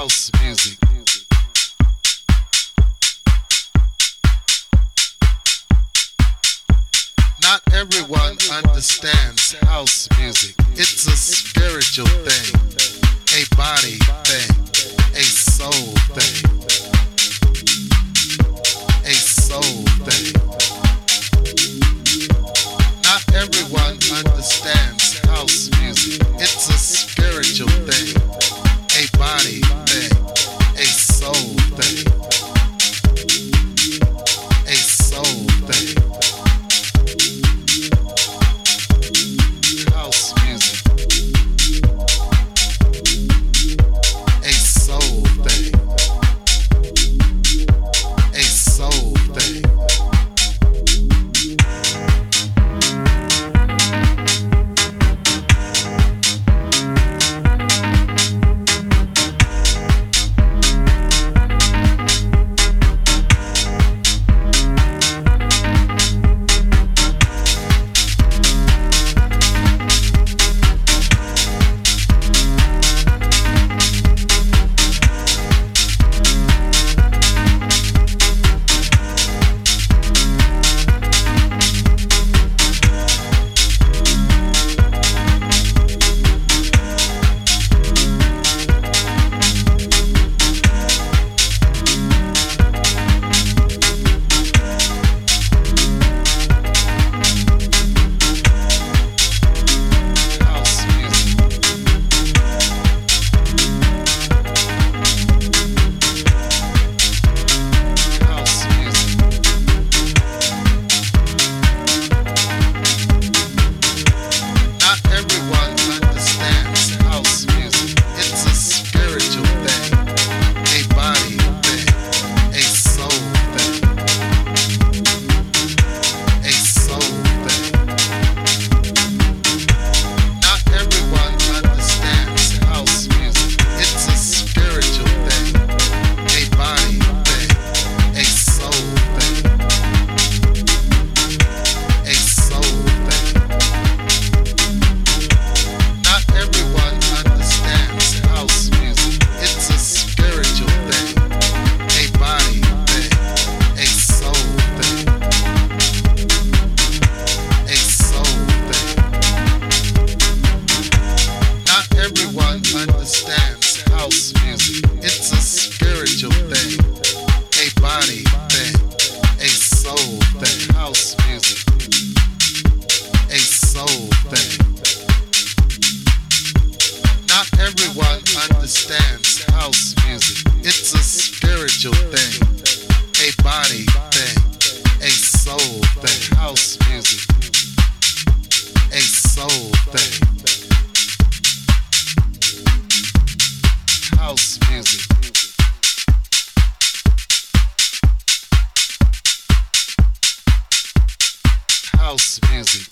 house music. Not everyone understands house music. It's a spiritual thing, a body thing, a soul thing, a soul thing. understands house music. It's a spiritual thing, a body thing, a soul thing. House music, a soul thing. House music. House music.